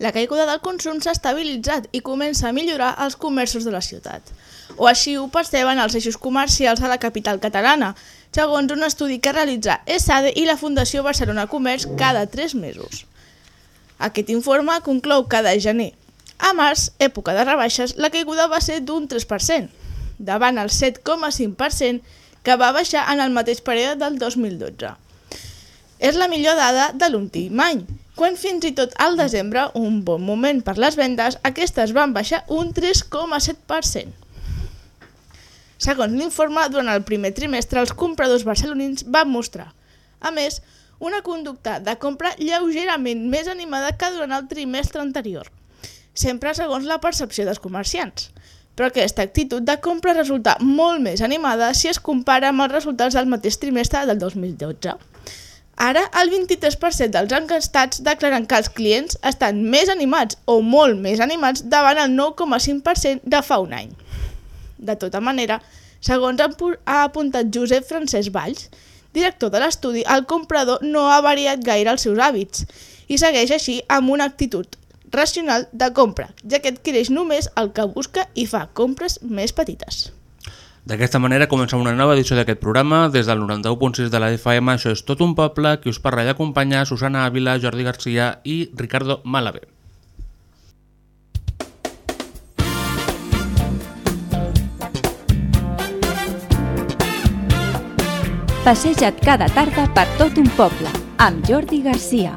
La caiguda del consum s'ha estabilitzat i comença a millorar els comerços de la ciutat. O així ho perceben els eixos comercials de la capital catalana, segons un estudi que realitza ESADE i la Fundació Barcelona Comerç cada 3 mesos. Aquest informe conclou que de gener a març, època de rebaixes, la caiguda va ser d'un 3%, davant el 7,5% que va baixar en el mateix període del 2012. És la millor dada de l'últim any, quan fins i tot al desembre, un bon moment per les vendes, aquestes van baixar un 3,7%. Segons l'informe, durant el primer trimestre els compradors barcelonins van mostrar, a més, una conducta de compra lleugerament més animada que durant el trimestre anterior, sempre segons la percepció dels comerciants. Però aquesta actitud de compra resulta molt més animada si es compara amb els resultats del mateix trimestre del 2012. Ara, el 23% dels encastats declaren que els clients estan més animats o molt més animats davant el 9,5% de fa un any. De tota manera, segons ha apuntat Josep Francesc Valls, director de l'estudi, el comprador no ha variat gaire els seus hàbits i segueix així amb una actitud racional de compra, ja que adquireix només el que busca i fa compres més petites. D'aquesta manera comença una nova edició d'aquest programa. Des del 91.6 de la FM, això és tot un poble, qui us parla i acompanya Susana Ávila, Jordi Garcia i Ricardo Malave. Passeja't cada tarda per tot un poble, amb Jordi Garcia.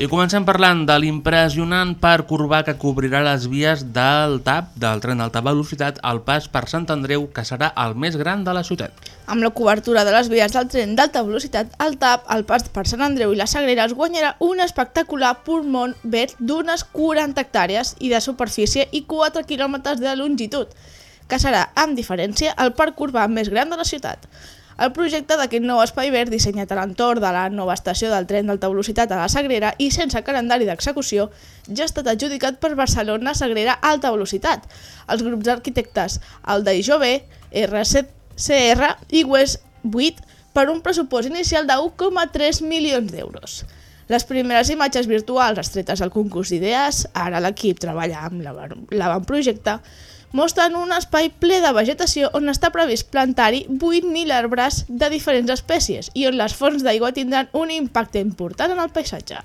I comencem parlant de l'impressionant parc urbà que cobrirà les vies del TAP, del tren d'alta velocitat, al pas per Sant Andreu, que serà el més gran de la ciutat. Amb la cobertura de les vies del tren d'alta velocitat, el TAP, el pas per Sant Andreu i la Sagrera es guanyarà un espectacular pulmón verd d'unes 40 hectàrees i de superfície i 4 quilòmetres de longitud, que serà, amb diferència, el parc urbà més gran de la ciutat. El projecte d'aquest nou espai verd dissenyat a l'entorn de la nova estació del tren d'alta velocitat a la Sagrera i sense calendari d'execució ja ha estat adjudicat per Barcelona Sagrera Alta Velocitat. Els grups d'arquitectes Alda i Jové, RCR i West 8 per un pressupost inicial de 1,3 milions d'euros. Les primeres imatges virtuals estretes al concurs d'idees, ara l'equip treballa amb l'avantprojecte, mostren un espai ple de vegetació on està previst plantar-hi 8.000 arbres de diferents espècies i on les fonts d'aigua tindran un impacte important en el paisatge.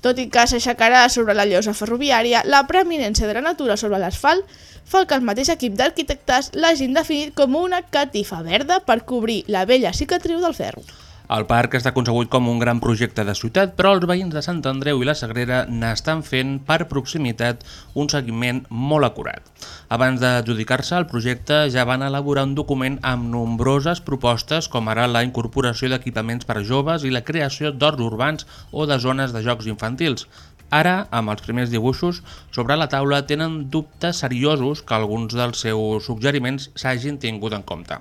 Tot i que s'aixecarà sobre la llosa ferroviària, la preeminència de la natura sobre l'asfalt fa que el mateix equip d'arquitectes l'hagin definit com una catifa verda per cobrir la vella cicatriu del ferro. El parc està concebut com un gran projecte de ciutat, però els veïns de Sant Andreu i la Sagrera n'estan fent, per proximitat, un seguiment molt acurat. Abans d'adjudicar-se el projecte ja van elaborar un document amb nombroses propostes, com ara la incorporació d'equipaments per joves i la creació d'horts urbans o de zones de jocs infantils. Ara, amb els primers dibuixos, sobre la taula tenen dubtes seriosos que alguns dels seus suggeriments s'hagin tingut en compte.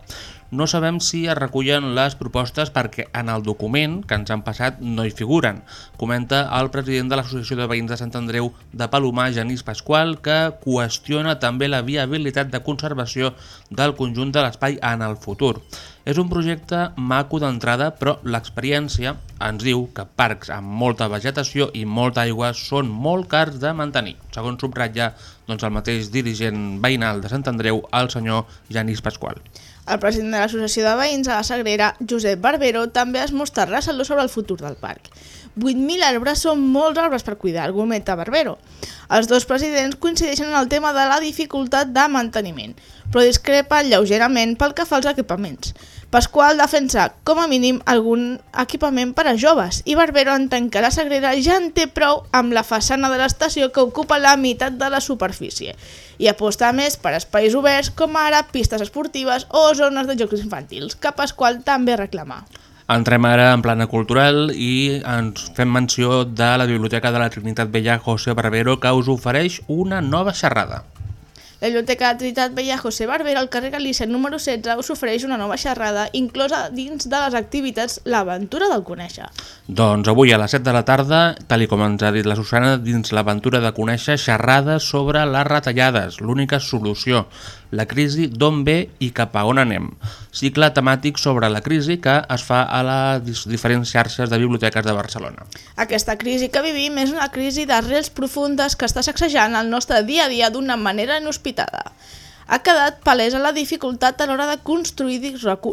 No sabem si es recullen les propostes perquè en el document que ens han passat no hi figuren, comenta el president de l'Associació de Veïns de Sant Andreu de Palomar, Genís Pasqual, que qüestiona també la viabilitat de conservació del conjunt de l'espai en el futur. És un projecte maco d'entrada, però l'experiència ens diu que parcs amb molta vegetació i molta aigua són molt cars de mantenir, segons subratlla doncs, el mateix dirigent veïnal de Sant Andreu, el senyor Genís Pasqual. El president de l'Associació de Veïns a la Sagrera, Josep Barbero, també es mostra recelós sobre el futur del parc. 8.000 arbres són molts arbres per cuidar, argumenta Barbero. Els dos presidents coincideixen en el tema de la dificultat de manteniment, però discrepen lleugerament pel que fa als equipaments. Pasqual defensa, com a mínim, algun equipament per a joves i Barbero entén que la Sagrera ja en té prou amb la façana de l'estació que ocupa la meitat de la superfície i aposta més per espais oberts com ara pistes esportives o zones de jocs infantils, que Pasqual també reclama. Entrem ara en plana cultural i ens fem menció de la Biblioteca de la Trinitat Vella José Barbero que us ofereix una nova xerrada. La Biblioteca de Trinitat Vella José Barbera al carrer Galícia número 16 us ofereix una nova xerrada inclosa dins de les activitats L'aventura del conèixer. Doncs avui a les 7 de la tarda, tal com ens ha dit la Susana, dins l'aventura de conèixer xerrades sobre les retallades, l'única solució, la crisi d'on ve i cap a on anem. Cicle temàtic sobre la crisi que es fa a les diferents xarxes de biblioteques de Barcelona. Aquesta crisi que vivim és una crisi d'arrels profundes que està sacsejant el nostre dia a dia d'una manera inhospitada. Ha quedat palesa la dificultat a l'hora de construir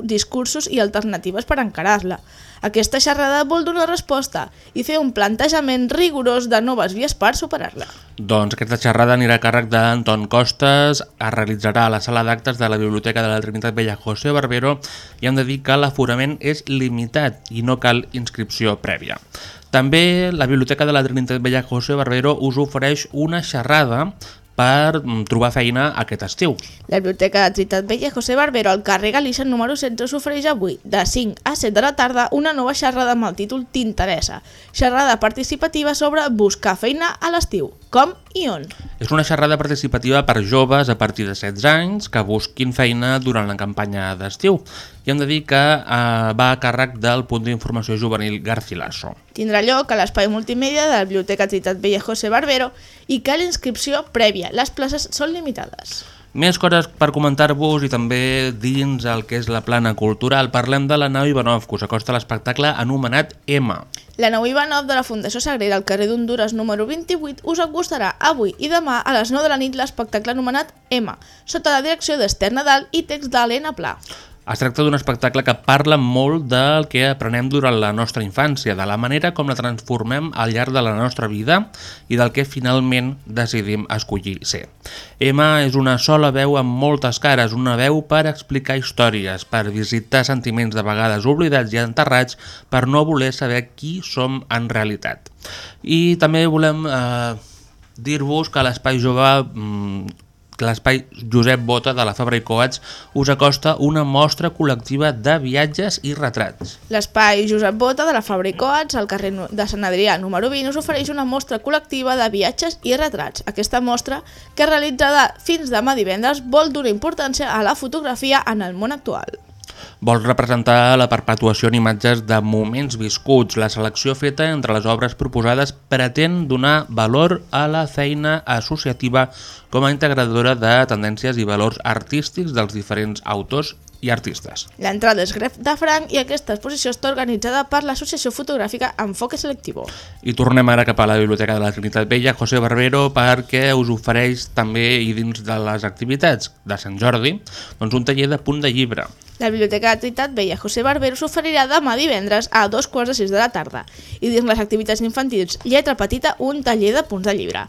discursos i alternatives per encarar-la. Aquesta xerrada vol donar resposta i fer un plantejament rigorós de noves vies per superar-la. Doncs aquesta xerrada anirà a càrrec d'Anton Costes, es realitzarà a la sala d'actes de la Biblioteca de la Trinitat Vella José Barbero i hem de dir que l'aforament és limitat i no cal inscripció prèvia. També la Biblioteca de la Trinitat Vella José Barbero us ofereix una xerrada per mm, trobar feina aquest estiu. La Biblioteca de Trinitat Vella José Barbero al carrer Galícia número 16 s'ofereix avui, de 5 a 7 de la tarda, una nova xerrada amb el títol T'interessa. Xerrada participativa sobre buscar feina a l'estiu. Com i on? És una xerrada participativa per joves a partir de 16 anys que busquin feina durant la campanya d'estiu. I hem de dir que eh, va a càrrec del punt d'informació juvenil Garcilaso. Tindrà lloc a l'espai multimèdia de la Biblioteca Trinitat Vella José Barbero i cal inscripció prèvia. Les places són limitades. Més coses per comentar-vos i també dins el que és la plana cultural. Parlem de la nau Ivanov, que us acosta l'espectacle anomenat M. La nau Ivanov de la Fundació Sagrera al carrer d'Honduras número 28 us acostarà avui i demà a les 9 de la nit l'espectacle anomenat M, sota la direcció d'Ester Nadal i text d'Helena Pla. Es tracta d'un espectacle que parla molt del que aprenem durant la nostra infància, de la manera com la transformem al llarg de la nostra vida i del que finalment decidim escollir ser. Emma és una sola veu amb moltes cares, una veu per explicar històries, per visitar sentiments de vegades oblidats i enterrats, per no voler saber qui som en realitat. I també volem eh, dir-vos que l'Espai Jove mm, l'espai Josep Bota de la Fabra i Coats us acosta una mostra col·lectiva de viatges i retrats. L'espai Josep Bota de la Fabra i Coats, al carrer de Sant Adrià número 20, us ofereix una mostra col·lectiva de viatges i retrats. Aquesta mostra, que realitzada fins demà divendres, vol donar importància a la fotografia en el món actual. Vol representar la perpetuació en imatges de moments viscuts. La selecció feta entre les obres proposades pretén donar valor a la feina associativa com a integradora de tendències i valors artístics dels diferents autors i artistes. L'entrada és gref de franc i aquesta exposició està organitzada per l'Associació Fotogràfica Enfoque Selectivo. I tornem ara cap a la Biblioteca de la Trinitat Vella, José Barbero, perquè us ofereix també, i dins de les activitats de Sant Jordi, doncs un taller de punt de llibre. La Biblioteca de Trinitat Vella José Barbero s'oferirà demà divendres a dos quarts de sis de la tarda i dins les activitats infantils Lletra Petita un taller de punts de llibre.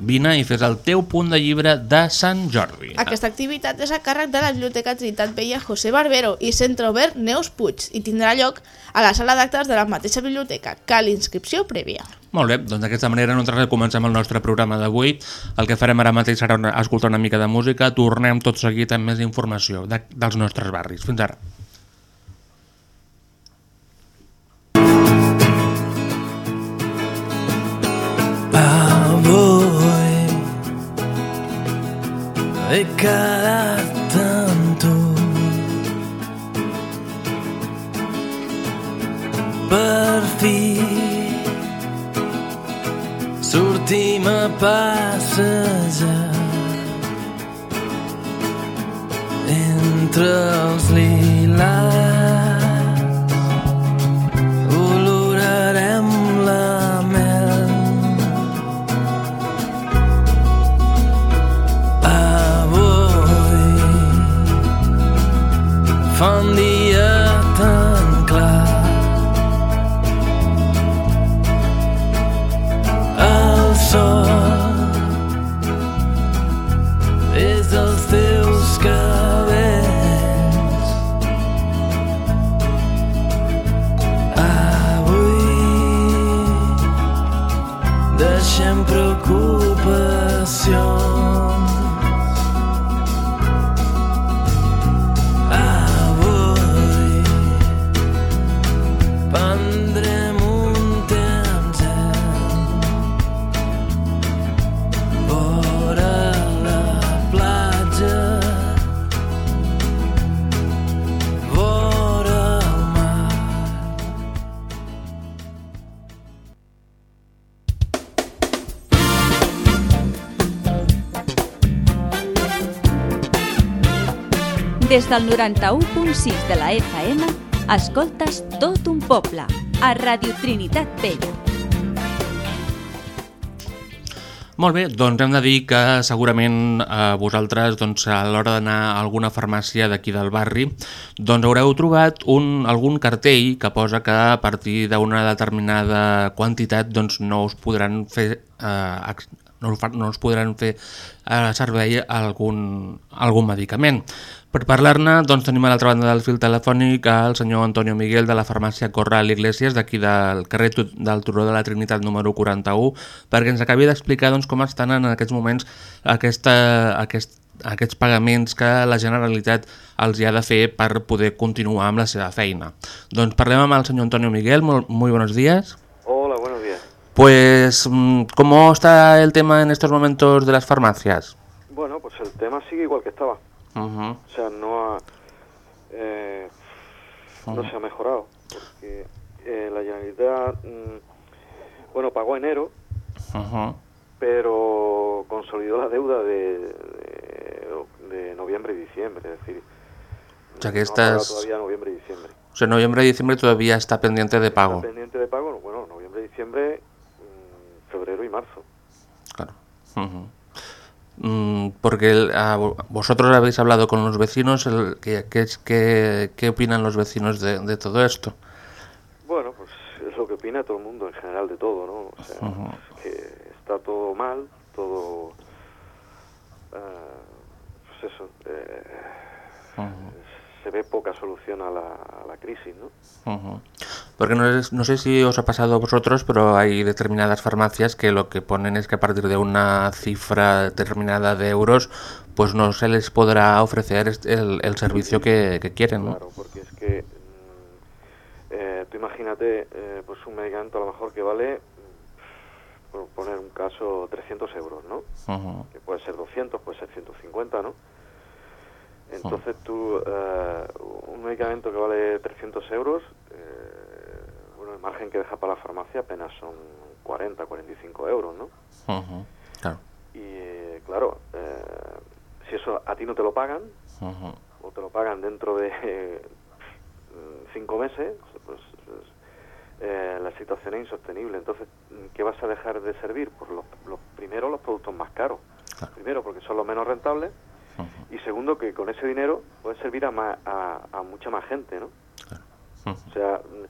Vine i fes el teu punt de llibre de Sant Jordi. Aquesta activitat és a càrrec de la Biblioteca Trinitat Vella José Barbero i Centre Obert Neus Puig i tindrà lloc a la sala d'actes de la mateixa biblioteca. Cal inscripció prèvia. Molt bé, doncs d'aquesta manera nosaltres comencem el nostre programa d'avui. El que farem ara mateix serà una, escoltar una mica de música, tornem tot seguit amb més informació de, dels nostres barris. Fins ara. Avui he quedat amb tu Per sortim a entre els lilars Des del 91.6 de la FM, escoltes tot un poble, a Radio Trinitat Vella. Molt bé, doncs hem de dir que segurament eh, vosaltres doncs, a l'hora d'anar a alguna farmàcia d'aquí del barri doncs haureu trobat un, algun cartell que posa que a partir d'una determinada quantitat doncs, no us podran fer eh, no, us no us podran fer eh, servei algun, algun medicament. Per parlar-ne, doncs, tenim a l'altra banda del fil telefònic el senyor Antonio Miguel de la farmàcia Corral Iglesias d'aquí del carrer del Turó de la Trinitat número 41 perquè ens acabi d'explicar doncs, com estan en aquests moments aquesta, aquest, aquests pagaments que la Generalitat els hi ha de fer per poder continuar amb la seva feina. Doncs parlem amb el senyor Antonio Miguel, molt, muy buenos días. Hola, buenos días. Pues, mm, ¿cómo está el tema en estos momentos de las farmacias? Bueno, pues el tema sigue igual que estaba. O sea, no ha, eh, no se ha mejorado. Porque eh, la Generalitat, mm, bueno, pagó enero, pero consolidó la deuda de, de, de noviembre y diciembre. Es decir, O sea, que no todavía noviembre y diciembre. O sea, noviembre y diciembre todavía está pendiente de pago. Está pendiente de pago, bueno, noviembre, diciembre, mm, febrero y marzo. Claro. Mm, porque el- a vo- vosotros habéis hablado con los vecinos, el- ¿qué, qué, qué- qué opinan los vecinos de, de todo esto? Bueno, pues es lo que opina todo el mundo en general de todo, ¿no? O sea, que está todo mal, todo... eh, pues eso, eh, se ve poca solución a la, a la crisis, ¿no? Ujú. Porque no, es- no sé si os ha pasado a vosotros, pero hay determinadas farmacias que lo que ponen es que a partir de una cifra determinada de euros, pues no se les podrá ofrecer el, el servicio que, que quieren, ¿no? Claro, porque es que mm, eh, tú imagínate eh, pues un medicamento a lo mejor que vale, por poner un caso, 300 euros, ¿no? Que puede ser 200, puede ser 150, ¿no? Entonces tú, eh, un medicamento que vale 300 euros, eh, bueno, el margen que deja para la farmacia apenas son 40, 45 euros, ¿no? Ujú. Claro. Y eh, claro, eh, si eso a ti no te lo pagan, o te lo pagan dentro de cinco meses, pues, pues, eh, la situación es insostenible. Entonces, ¿qué vas a dejar de servir? Pues los, los primero los productos más caros. Claro. Primero, porque son los menos rentables. Y segundo, que con ese dinero puedes servir a, ma- a, a mucha más gente, ¿no? O sea, mm,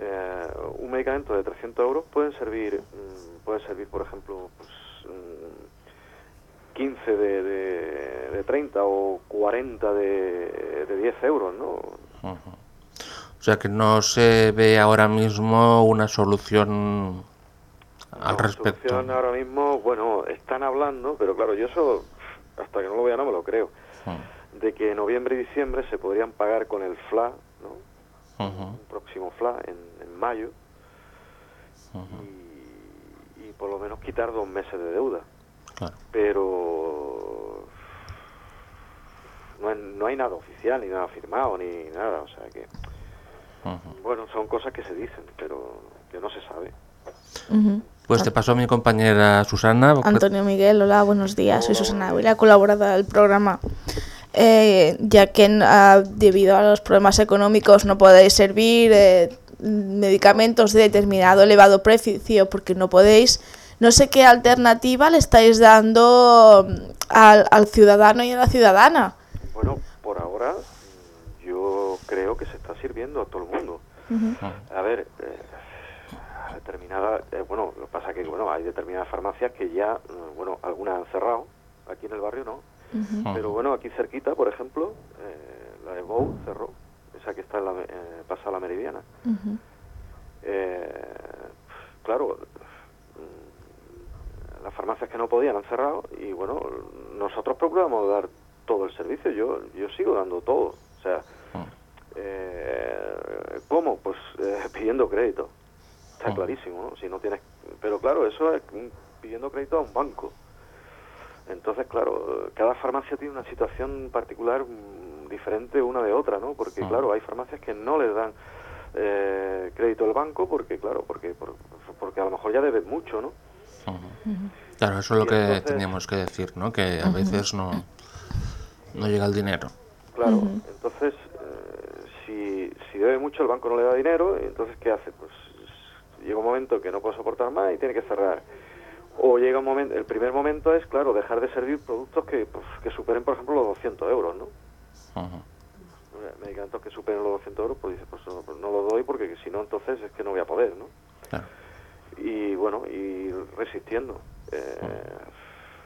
eh, un medicamento de 300 euros pueden servir, mm, puede servir, por ejemplo, pues, mm, 15 de, de, de 30 o 40 de, de 10 euros, ¿no? O sea que no se ve ahora mismo una solución al No, respecto. solución ahora mismo, bueno, están hablando, pero claro, yo eso, hasta que no lo vea, no me lo creo, Ujú. de que noviembre y diciembre se podrían pagar con el FLA, ¿no? Un próximo FLA en, en mayo y, y por lo menos quitar dos meses de deuda. Claro. Pero no no hay nada oficial, ni nada firmado, ni nada. O sea que, bueno, son cosas que se dicen, pero que no se sabe. Pues te pasó a mi compañera Susana. Antonio Miguel, hola, buenos días. Soy Susana Ávila, colaboradora del programa. Eh, ya que ah, debido a los problemas económicos no podéis servir eh, medicamentos de determinado elevado precio porque no podéis, no sé qué alternativa le estáis dando mm, al, al ciudadano y a la ciudadana. Bueno, por ahora mm, yo creo que se está sirviendo a todo el mundo. A ver, eh, determinada, eh, bueno, lo que pasa que bueno, hay determinadas farmacias que ya, eh, bueno, algunas han cerrado, aquí en el barrio no, pero bueno, aquí cerquita, por ejemplo, eh, la de Bou cerró, esa que está en la, me- eh, pasa la Meridiana. Eh, claro, mm, las farmacias que no podían han cerrado y bueno, nosotros procuramos dar todo el servicio, yo, yo sigo dando todo, o sea, eh, ¿cómo? Pues eh, pidiendo crédito, está clarísimo, ¿no? Si no tienes, pero claro, eso es pidiendo crédito a un banco. Entonces, claro, cada farmacia tiene una situación particular mm, diferente una de otra, ¿no? Porque, claro, hay farmacias que no les dan eh, crédito al banco porque, claro, porque por- porque a lo mejor ya debes mucho, ¿no? Claro, eso es lo Y que entonces- teníamos que decir, ¿no? Que a veces no, no llega el dinero. Claro, entonces, eh, si, si debe mucho, el banco no le da dinero, entonces, ¿qué hace? Pues llega un momento que no puede soportar más y tiene que cerrar. O llega un momento, el primer momento es, claro, dejar de servir productos que, pues, que superen, por ejemplo, los 200 euros, ¿no? Ujú. Eh, Medicamentos que superen los 200 euros, pues dice, pues no, pues no lo doy porque si no, entonces es que no voy a poder, ¿no? Claro. y bueno, y resistiendo. Eh,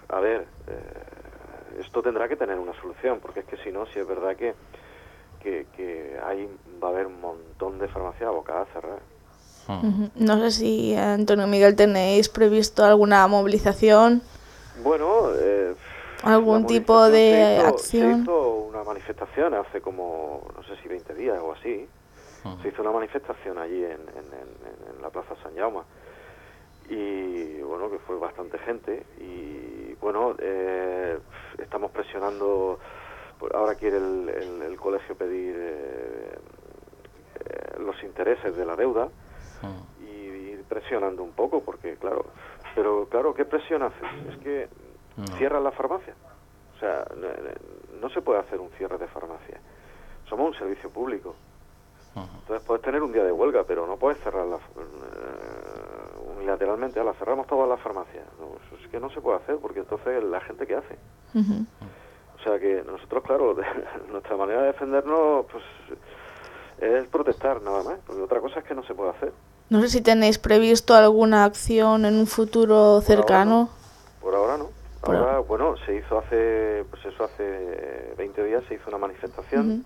a ver, eh, esto tendrá que tener una solución, porque es que si no, si es verdad que, que, que ahí va a haber un montón de farmacias abocadas a cerrar. Ujú. No sé si, Antonio Miguel, tenéis previsto alguna movilización. Bueno, eh, ¿Algún tipo de se hizo- acción? Se hizo una manifestación hace como, no sé si 20 días o así. Ujú. Se hizo una manifestación allí en, en- en- en la Plaza San Jaume. Y bueno, que fue bastante gente. Y bueno, eh, estamos presionando. pues Ahora quiere el, el- el colegio pedir eh, eh, los intereses de la deuda Y ir presionando un poco, porque claro, pero claro, ¿qué presión haces? Es que No. cierran la farmacia. O sea, no, se puede hacer un cierre de farmacia. Somos un servicio público. Entonces puedes tener un día de huelga, pero no puedes cerrar la, eh, unilateralmente. La cerramos todas las farmacias. No, eso es que no se puede hacer, porque entonces la gente qué hace. O sea que nosotros, claro, nuestra manera de defendernos, pues es protestar nada más, porque otra cosa es que no se puede hacer. No sé si tenéis previsto alguna acción en un futuro cercano. Por ahora no. Por Ahora, bueno, se hizo hace, pues eso hace 20 días, se hizo una manifestación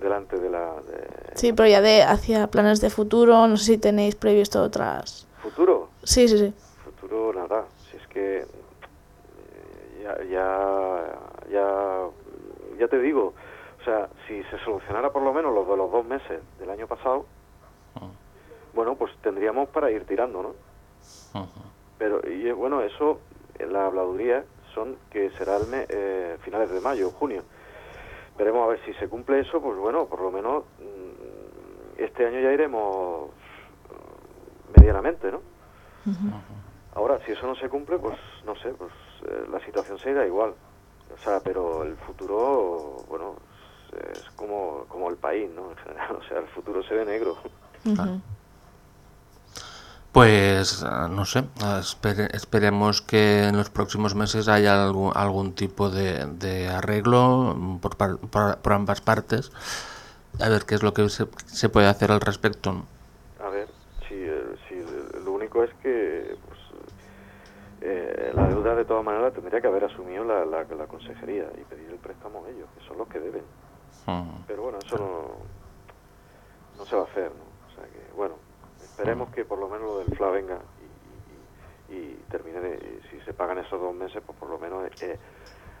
delante de la... de- Sí, pero ya de hacia planes de futuro, no sé si tenéis previsto otras. ¿Futuro? Sí, sí, sí. Futuro nada. Si es que eh, ya, ya, ya, ya te digo, o sea, si se solucionara por lo menos los de los dos meses del año pasado. Bueno, pues tendríamos para ir tirando, ¿no? Pero, y eh, bueno, eso, la habladuría son que será el mes, eh, finales de mayo, junio. Veremos a ver si se cumple eso, pues bueno, por lo menos mm, este año ya iremos mm, medianamente, ¿no? Ahora, si eso no se cumple, pues no sé, pues eh, la situación seguirá igual. O sea, pero el futuro, bueno, es, es como, como el país, ¿no? En general, o sea, el futuro se ve negro. Pues eh, no sé, espere- esperemos que en los próximos meses haya algún, algún tipo de, de arreglo mm, por, par- por- por ambas partes, a ver qué es lo que se, se puede hacer al respecto. A ver, si, eh, si eh, lo único es que pues, eh, la deuda de todas maneras tendría que haber asumido la, la, la consejería y pedir el préstamo a ellos, que son los que deben. Ujú. Pero bueno, eso no, no se va a hacer, ¿no? O sea que, bueno, esperemos que por lo menos lo del FLA venga y, y- y termine de, si se pagan esos dos meses, pues por lo menos, eh,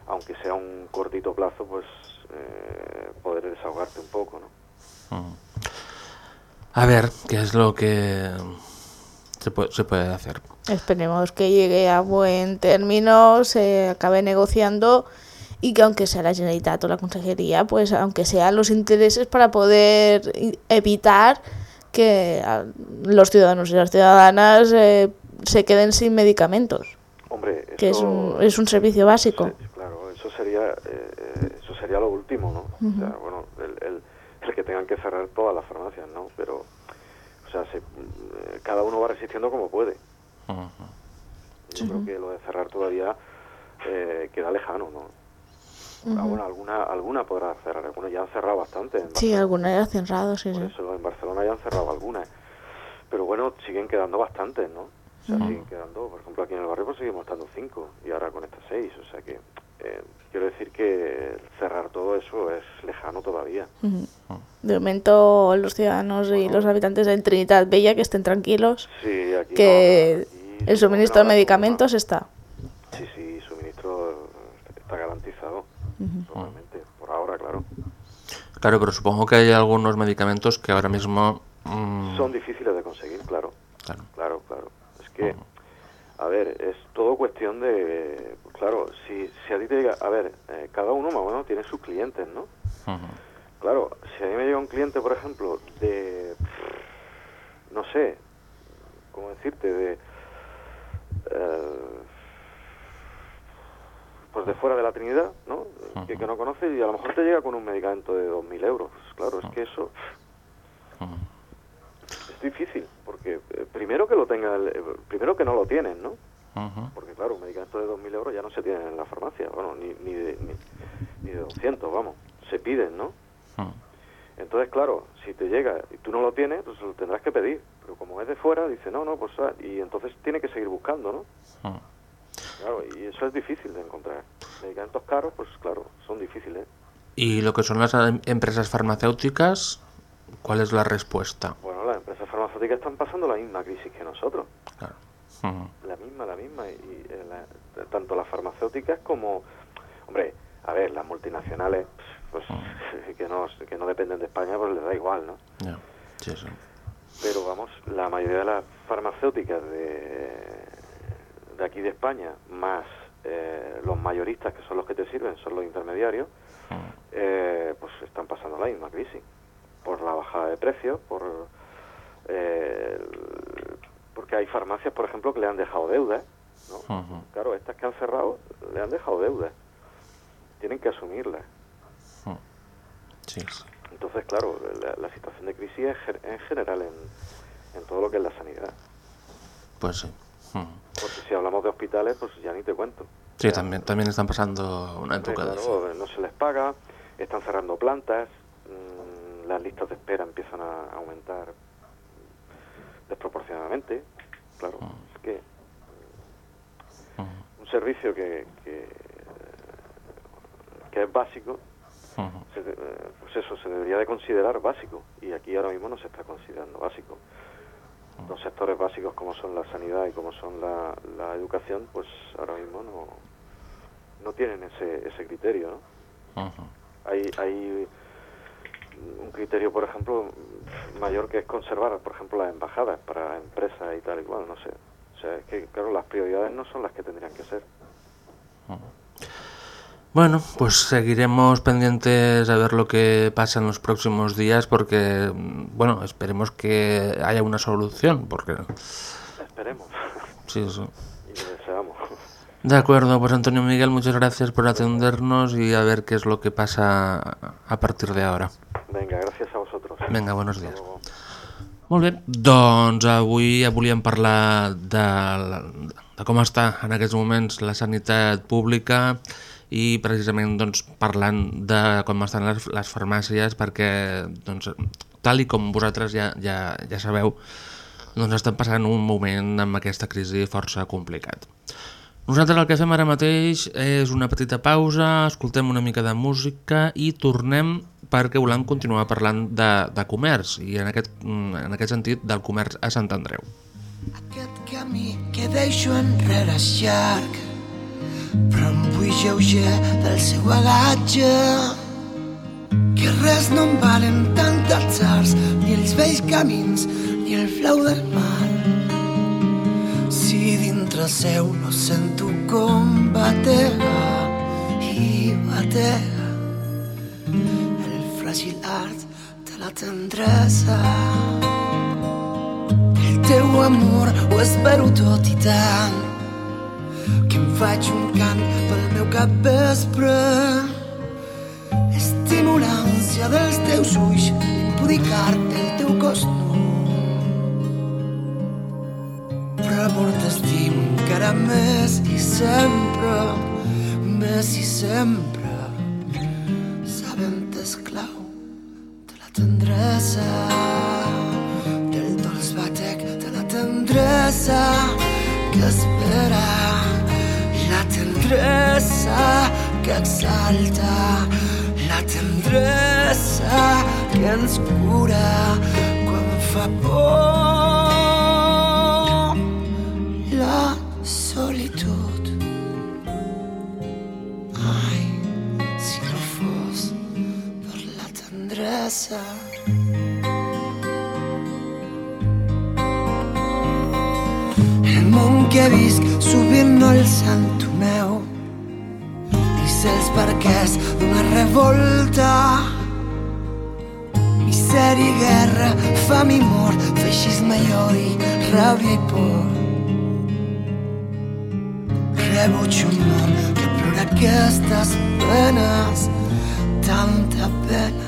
aunque sea un cortito plazo, pues eh, poder desahogarte un poco, ¿no? A ver qué es lo que se puede, se puede hacer. Esperemos que llegue a buen término, se acabe negociando y que aunque sea la Generalitat o la Consejería, pues aunque sean los intereses para poder evitar que ah, los ciudadanos y las ciudadanas eh, se queden sin medicamentos, Hombre, eso, que es un, es un servicio básico. Sí, claro, eso sería, eh, eh, eso sería lo último, ¿no? O sea, bueno, el, el, el que tengan que cerrar todas las farmacias, ¿no? Pero, o sea, se- eh, cada uno va resistiendo como puede. Yo creo que lo de cerrar todavía eh, queda lejano, ¿no? Ah, bueno, alguna, alguna podrá cerrar, algunas ya han cerrado bastante. Sí, algunas ya cerrado, sí, por sí. eso en Barcelona ya han cerrado algunas. Pero bueno, siguen quedando bastantes, ¿no? O sea, siguen quedando, por ejemplo, aquí en el barrio pues seguimos estando cinco y ahora con estas seis. O sea que eh, quiero decir que cerrar todo eso es lejano todavía. Ujú. De momento los ciudadanos y los habitantes de Trinidad Bella que estén tranquilos, Sí, aquí que no, aquí el suministro de no medicamentos está. Sí, sí, Totalmente. Por ahora, claro. Claro, pero supongo que hay algunos medicamentos que ahora mismo... mm, Son difíciles de conseguir, claro. claro. Claro, claro. Es que, a ver, es todo cuestión de, pues claro, si, si a ti te llega, a ver, eh, cada uno más o menos tiene sus clientes, ¿no? Ujú. Claro, si a mí me llega un cliente, por ejemplo, de, no sé, ¿cómo decirte? De, eh, pues de fuera de la Trinidad, ¿no? Que, que no conoce y a lo mejor te llega con un medicamento de 2.000 euros. Claro, es que eso es difícil, porque eh, primero que lo tenga, el- eh, primero que no lo tienen, ¿no? Porque claro, un medicamento de 2.000 euros ya no se tiene en la farmacia, bueno, ni, ni, de, ni, ni de 200, vamos, se piden, ¿no? Entonces, claro, si te llega y tú no lo tienes, pues lo tendrás que pedir. Pero como es de fuera, dice, no, no, pues... ah, Y entonces tiene que seguir buscando, ¿no? Claro, y eso es difícil de encontrar. Medicamentos caros, pues claro, son difíciles. Y lo que son las em- empresas farmacéuticas, ¿cuál es la respuesta? Bueno, las empresas farmacéuticas están pasando la misma crisis que nosotros. Claro. La misma, la misma. Y, eh, la- tanto las farmacéuticas como... Hombre, a ver, las multinacionales, pues que no, que no dependen de España, pues les da igual, ¿no? Ya. Sí, sí. pero vamos, la mayoría de las farmacéuticas de, de aquí de España, más eh, los mayoristas, que son los que te sirven, son los intermediarios, eh, pues están pasando la misma crisis. Por la bajada de precios, por eh, porque hay farmacias, por ejemplo, que le han dejado deudas. Claro, estas que han cerrado le han dejado deudas. Tienen que asumirlas. Sí, sí. Entonces, claro, la, la situación de crisis es en general en, en todo lo que es la sanidad. Pues sí. Ujú. Porque si hablamos de hospitales, pues ya ni te cuento. Sí, también, también están pasando una época de... claro, no se les paga, están cerrando plantas, mm, las listas de espera empiezan a aumentar desproporcionadamente. Claro, es que un servicio que, que, que es básico, se eh, pues eso se debería de considerar básico y aquí ahora mismo no se está considerando básico. Los sectores básicos como son la sanidad y como son la, la educación, pues ahora mismo no, no tienen ese, ese criterio. ¿no? Hay, hay un criterio, por ejemplo, mayor que es conservar, por ejemplo, las embajadas para empresas y tal y cual, no sé. O sea, es que, claro, las prioridades no son las que tendrían que ser. Bueno, pues seguiremos pendientes a ver lo que pasa en los próximos días porque, bueno, esperemos que haya una solución porque... Esperemos Sí, sí. y deseamos. De acuerdo, pues Antonio Miguel, muchas gracias por atendernos y a ver qué es lo que pasa a partir de ahora. Venga, gracias a vosotros. Venga, buenos días. Molt bé, doncs avui ja volíem parlar de, la- de com està en aquests moments la sanitat pública i precisament doncs, parlant de com estan les, les farmàcies perquè doncs, tal i com vosaltres ja, ja, ja sabeu doncs estan passant un moment amb aquesta crisi força complicat. Nosaltres el que fem ara mateix és una petita pausa, escoltem una mica de música i tornem perquè volem continuar parlant de, de comerç i en aquest, en aquest sentit del comerç a Sant Andreu. Aquest camí que deixo enrere és llarg, però lleuger del seu bagatge. Que res no em valen tantes arts, ni els vells camins, ni el flau del mar. Si dintre seu no sento com batega i batega el fràgil art de la tendresa. El teu amor ho espero tot i tant faig un cant pel meu cap vespre. Estimo l'ànsia dels teus ulls impudicar-te el teu cos nu però amor t'estimo encara més i sempre més i sempre. Sabent esclau de la tendresa del dolç batec de la tendresa la tendresa que exalta la tendresa que ens cura quan la solitud. Ai si no fos per la tendresa. El món que visc sovint no el meu sé els perquès d'una revolta misèria i guerra, fam i mort feixisme i odi, ràbia i por Rebutjo un món que plora d'aquestes penes, tanta pena.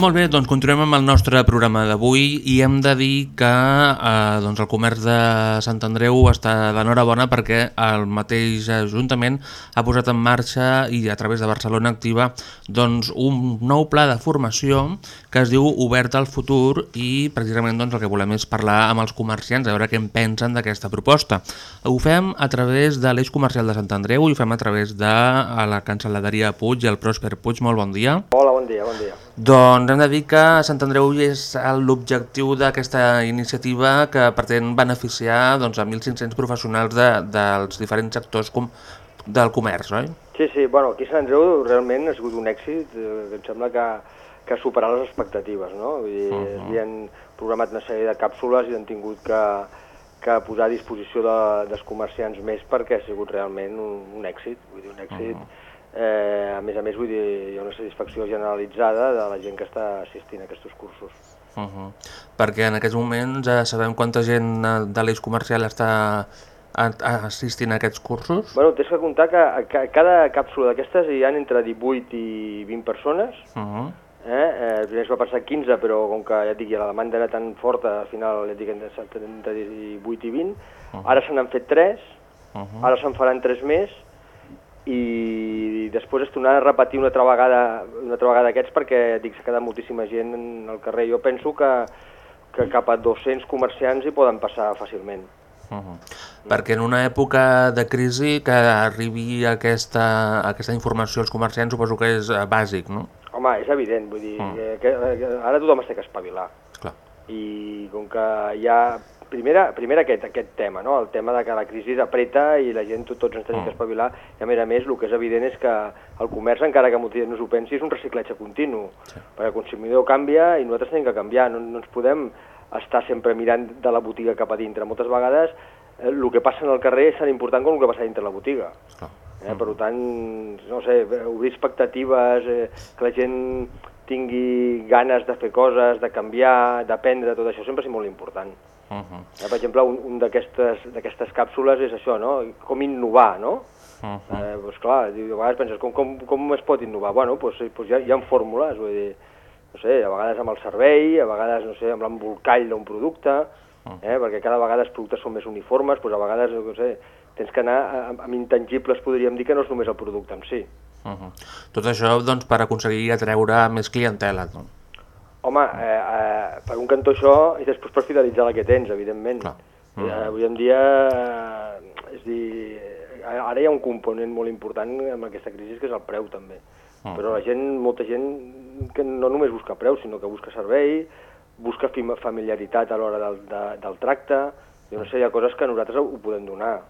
Molt bé, doncs continuem amb el nostre programa d'avui i hem de dir que eh, doncs el comerç de Sant Andreu està d'enhorabona perquè el mateix Ajuntament ha posat en marxa i a través de Barcelona Activa doncs, un nou pla de formació que es diu Obert al futur i precisament doncs, el que volem és parlar amb els comerciants, a veure què en pensen d'aquesta proposta. Ho fem a través de l'eix comercial de Sant Andreu i ho fem a través de la cancel·laderia Puig i el Pròsper Puig. Molt bon dia. Hola, bon dia, bon dia. Doncs hem de dir que Sant Andreu és l'objectiu d'aquesta iniciativa que pretén beneficiar doncs, a 1.500 professionals de, dels diferents sectors com, del comerç, oi? Sí, sí, bueno, aquí Sant Andreu realment ha sigut un èxit, eh, em sembla que, que ha superat les expectatives, no? Vull dir, uh -huh. havien programat una sèrie de càpsules i han tingut que, que posar a disposició de, dels comerciants més perquè ha sigut realment un, un èxit, vull dir, un èxit... Uh -huh. Eh, a més a més, vull dir, hi ha una satisfacció generalitzada de la gent que està assistint a aquests cursos. Uh -huh. Perquè en aquests moments ja sabem quanta gent eh, de l'eix comercial està assistint a aquests cursos? Bueno, tens que comptar que a cada càpsula d'aquestes hi ha entre 18 i 20 persones. Uh -huh. eh? eh, primer es va passar 15, però com que ja et dic, la demanda era tan forta, al final ja et dic, entre, entre 18 i 20. Uh -huh. Ara se n'han fet 3, uh -huh. ara se'n faran 3 més, i després es tornarà a repetir una altra vegada, una altra vegada aquests perquè dic s'ha quedat moltíssima gent al carrer. Jo penso que, que cap a 200 comerciants hi poden passar fàcilment. Uh -huh. Perquè en una època de crisi que arribi aquesta, aquesta informació als comerciants suposo que és uh, bàsic, no? Home, és evident, vull dir, -huh. que, que ara tothom es té que espavilar. Clar. I com que hi ha primera, primera aquest, aquest tema, no? el tema de que la crisi apreta i la gent, tots ens tenim que espavilar, i a més a més el que és evident és que el comerç, encara que molta gent no s'ho pensi, és un reciclatge continu, sí. perquè el consumidor canvia i nosaltres tenim que canviar, no, no ens podem estar sempre mirant de la botiga cap a dintre. Moltes vegades eh, el que passa en el carrer és tan important com el que passa dintre la botiga. Eh, per tant, no sé, obrir expectatives, eh, que la gent tingui ganes de fer coses, de canviar, d'aprendre, tot això sempre és molt important. Uh -huh. eh, per exemple, un, un d'aquestes càpsules és això, no? Com innovar, no? Uh -huh. eh, doncs clar, a vegades penses, com, com, com es pot innovar? Bueno, doncs, doncs hi, ha, hi ha fórmules, vull dir, no sé, a vegades amb el servei, a vegades, no sé, amb l'embolcall d'un producte, eh, perquè cada vegada els productes són més uniformes, doncs a vegades, no sé, tens que anar amb, amb intangibles, podríem dir que no és només el producte en si. Uh -huh. Tot això, doncs, per aconseguir atreure més clientela, no? Home, eh, eh, per un cantó això, i després per fidelitzar la que tens, evidentment. Clar. Uh -huh. eh, avui en dia, eh, és dir, ara hi ha un component molt important amb aquesta crisi, que és el preu, també. Uh -huh. Però la gent, molta gent, que no només busca preu, sinó que busca servei, busca familiaritat a l'hora del, de, del tracte, jo no sé, hi ha coses que nosaltres ho podem donar.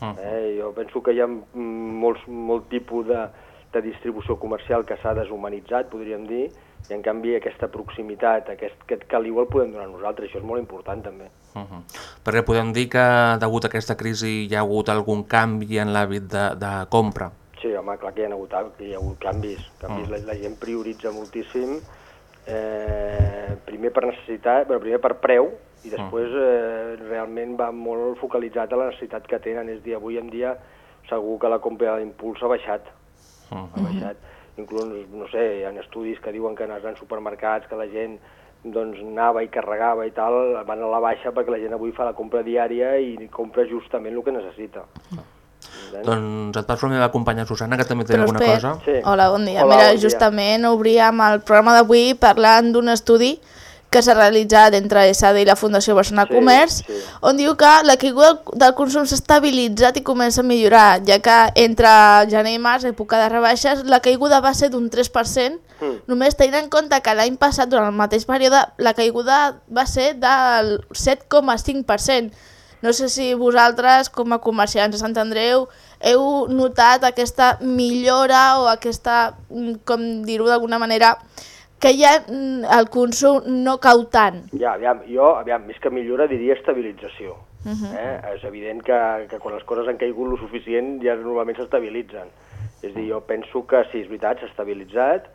Uh -huh. eh? Jo penso que hi ha molts, molt tipus de, de distribució comercial que s'ha deshumanitzat, podríem dir, i en canvi aquesta proximitat, aquest, aquest caliu el podem donar nosaltres, això és molt important també. Uh -huh. Perquè podem dir que degut a aquesta crisi hi ha hagut algun canvi en l'hàbit de, de compra? Sí, home, clar que hi ha hagut, hi ha hagut canvis, canvis uh -huh. la, la gent prioritza moltíssim, eh, primer per necessitat, bueno, primer per preu, i després eh, realment va molt focalitzat a la necessitat que tenen, és dir, avui en dia segur que la compra d'impuls ha baixat, uh -huh. ha baixat, inclús, no sé, hi ha estudis que diuen que en els grans supermercats que la gent doncs anava i carregava i tal, van a la baixa perquè la gent avui fa la compra diària i compra justament el que necessita. Uh -huh. Doncs et passo la meva companya Susana, que també té alguna cosa. Sí. Hola, bon dia. Hola, Mira, bon dia. justament obríem el programa d'avui parlant d'un estudi que s'ha realitzat entre ESADE i la Fundació Barcelona Sí, Comerç, sí. on diu que la caiguda del- del consum s'ha estabilitzat i comença a millorar, ja que entre gener i març, època de rebaixes, la caiguda va ser d'un 3%, Mm. només tenint en compte que l'any passat, durant el mateix període, la caiguda va ser del 7,5%. No sé si vosaltres, com a comerciants de Sant Andreu, heu notat aquesta millora o aquesta, mm, com dir-ho d'alguna manera, que ja mm, el consum no cau tant. Ja, aviam, jo, aviam, més que millora diria estabilització. Uh -huh. Eh? És evident que, que quan les coses han caigut lo suficient ja normalment s'estabilitzen. És dir, jo penso que sí, és veritat, s'ha estabilitzat.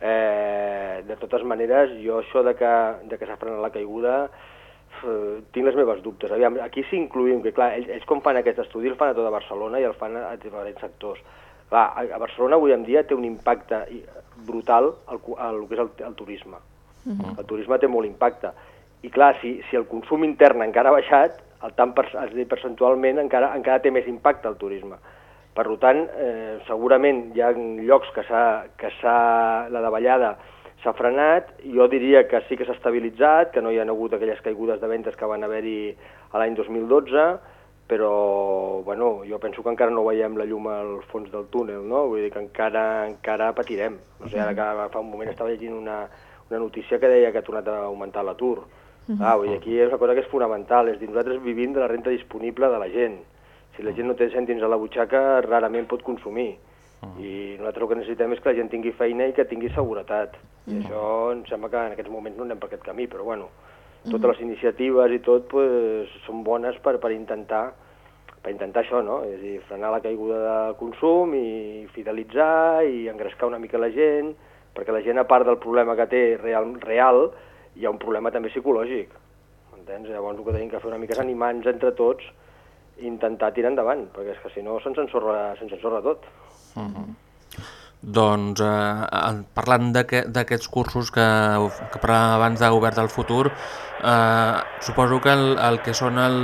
Eh, de totes maneres, jo això de que, de que s'ha frenat la caiguda eh, tinc les meves dubtes. Aviam, aquí sí incluïm, que clar, ells, ells com fan aquest estudi el fan a tota Barcelona i el fan a, a diferents sectors. Clar, a, Barcelona avui en dia té un impacte brutal el, cu- el, que és el, el turisme. El turisme té molt impacte. I clar, si, si el consum intern encara ha baixat, el tant per, dir, percentualment encara, encara té més impacte el turisme. Per tant, eh, segurament hi ha llocs que que la davallada s'ha frenat, jo diria que sí que s'ha estabilitzat, que no hi ha hagut aquelles caigudes de ventes que van haver-hi l'any 2012, però bueno, jo penso que encara no veiem la llum al fons del túnel, no? Vull dir que encara, encara patirem. No sé, ara que fa un moment estava llegint una, una notícia que deia que ha tornat a augmentar l'atur. Mhm. Ah, vull dir, aquí és una cosa que és fonamental, és dir, nosaltres vivim de la renta disponible de la gent. Si la gent no té cèntims a la butxaca, rarament pot consumir. I nosaltres el que necessitem és que la gent tingui feina i que tingui seguretat. I això em sembla que en aquests moments no anem per aquest camí, però bueno, totes les iniciatives i tot pues, són bones per, per intentar per intentar això, no? És a dir, frenar la caiguda del consum i fidelitzar i engrescar una mica la gent, perquè la gent, a part del problema que té real, real hi ha un problema també psicològic. Entens? Llavors el que tenim que fer una mica és animar-nos entre tots i intentar tirar endavant, perquè és que si no se'ns ensorra, se'ns ensorra tot. Doncs eh, parlant d'aquest- d'aquests cursos que, que per abans de Govern del Futur, eh, suposo que el, el que són el,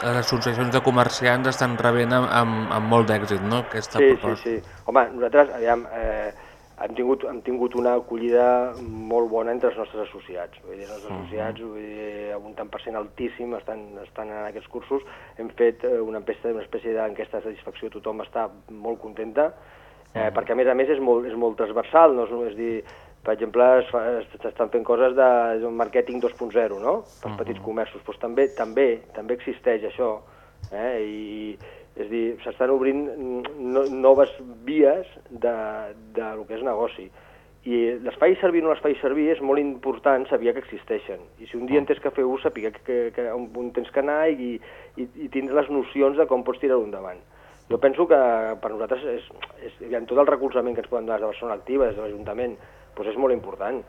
les associacions de comerciants estan rebent amb, amb, amb molt d'èxit, no? Aquesta Sí, sí, proposta. sí. Home, nosaltres, aviam, eh, hem, tingut, hem tingut una acollida molt bona entre els nostres associats. Vull dir, els nostres associats, vull dir, amb un tant per cent altíssim estan, estan en aquests cursos. Hem fet eh, una una espècie d'enquesta de satisfacció, tothom està molt contenta, eh, perquè a més a més és molt, és molt transversal, no és, dir, per exemple, s'estan fent coses de, de marketing 2.0, no?, per petits comerços, doncs també, també, també existeix això, eh? i és dir, s'estan obrint no, noves vies de, de lo que és negoci. I l'espai servir o no l'espai servir és molt important saber que existeixen. I si un dia en tens que fer ús, saber que, que, que on, on tens que anar i, i, i tindre les nocions de com pots tirar-ho endavant. Jo penso que per nosaltres és, és, ha tot el recolzament que ens poden donar des de Barcelona Activa, des de l'Ajuntament, doncs és molt important.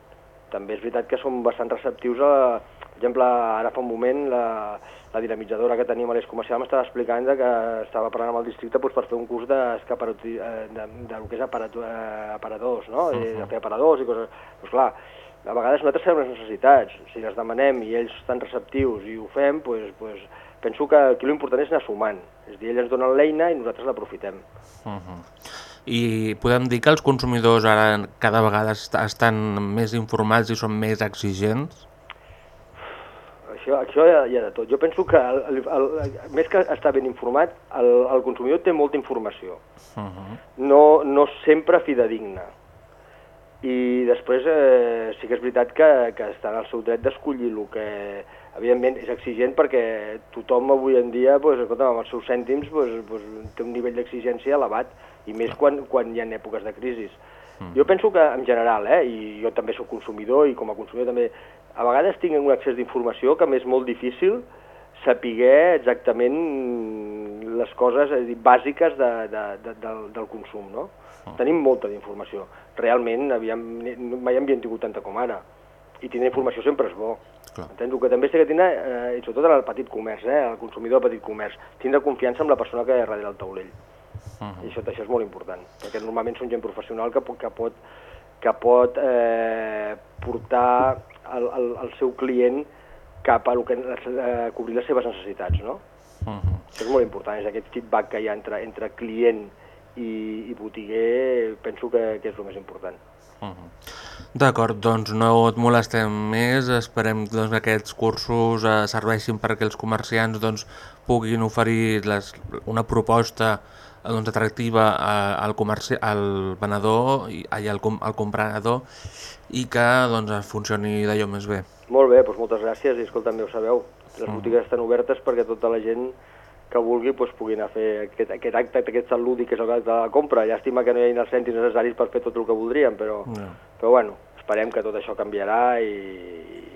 També és veritat que som bastant receptius a, per exemple, ara fa un moment la, la dinamitzadora que tenim a l'Eix Comercial m'estava explicant que estava parlant amb el districte doncs, per fer un curs de, de, de, de lo que és aparato, eh, aparadors, no? Uh de fer aparadors i coses... Doncs clar, a vegades nosaltres sabem les necessitats, si les demanem i ells estan receptius i ho fem, doncs, doncs penso que aquí l'important és anar sumant. És dir, ells ens donen l'eina i nosaltres l'aprofitem. Uh -huh. I podem dir que els consumidors ara cada vegada est estan més informats i són més exigents? Això, això hi ha, hi ha de tot. Jo penso que, el, el, el, més que estar ben informat, el, el consumidor té molta informació. Uh -huh. No, no sempre fidedigna. I després eh, sí que és veritat que, que està en el seu dret d'escollir el que, evidentment, és exigent perquè tothom avui en dia, pues, escolta, amb els seus cèntims, pues, pues, té un nivell d'exigència elevat, i més quan, quan hi ha èpoques de crisi. Mm. Jo penso que, en general, eh, i jo també sóc consumidor, i com a consumidor també, a vegades tinc un accés d'informació que m'és molt difícil saber exactament les coses dir, bàsiques de, de, de, del, del consum, no? Tenim molta d'informació. Realment, havíem, mai havíem tingut tanta com ara. I tindre informació sempre és bo. Entens? El que també s'ha de tindre, eh, i sobretot en el petit comerç, eh, el consumidor del petit comerç, tindre confiança en la persona que hi ha darrere del taulell. Uh -huh. I això, això és molt important, perquè normalment són gent professional que, que pot, que pot eh, portar el, el, el seu client cap a, lo que, eh, cobrir les seves necessitats, no? Uh -huh. Això és molt important, és aquest feedback que hi ha entre, entre client i, i botiguer, penso que, que és el més important. Uh -huh. D'acord, doncs no et molestem més, esperem doncs, que aquests cursos eh, serveixin perquè els comerciants doncs, puguin oferir les, una proposta eh, doncs, atractiva a- al, comerci al venedor i, ai, al, com al comprador i que doncs, funcioni d'allò més bé. Molt bé, doncs moltes gràcies i escolta, també ho sabeu, les Mm. botigues estan obertes perquè tota la gent que vulgui doncs, pugui anar a fer aquest, aquest acte, aquest salt lúdic que és el acte de la compra. Llàstima que no hi hagi els cèntims necessaris per fer tot el que voldríem, però, Ja. però bueno, esperem que tot això canviarà i,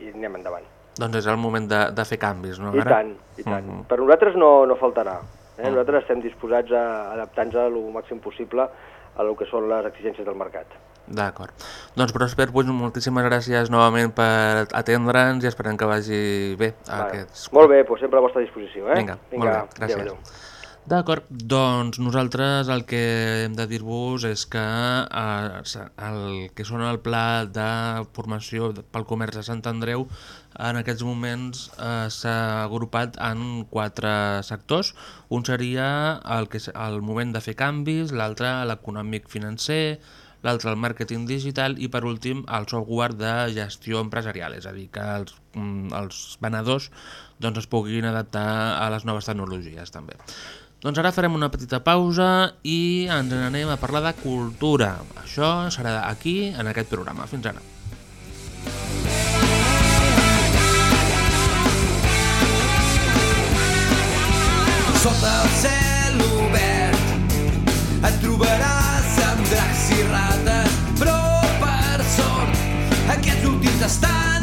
i anem endavant. Doncs és el moment de, de fer canvis, no? I ara? tant, i tant. Mhm. Per nosaltres no, no faltarà. Eh? Nosaltres estem disposats a adaptar-nos el màxim possible a lo que són les exigències del mercat. D'acord. Doncs Prosper, doncs, moltíssimes gràcies novament per atendre'ns i esperem que vagi bé Vale. aquests... Molt bé, doncs sempre a vostra disposició. Eh? Vinga, molt bé, gràcies. Adéu, adéu. D'acord, doncs nosaltres el que hem de dir-vos és que eh, el que són el pla de formació pel comerç de Sant Andreu en aquests moments eh, s'ha agrupat en quatre sectors. Un seria el, que, és el moment de fer canvis, l'altre l'econòmic financer, l'altre el màrqueting digital i per últim el software de gestió empresarial, és a dir, que els, mm, els venedors doncs, es puguin adaptar a les noves tecnologies també. Doncs ara farem una petita pausa i ens n'anem a parlar de cultura. Això serà aquí, en aquest programa. Fins ara. Sota el cel obert et trobaràs dracs i rates, però per sort aquests últims estan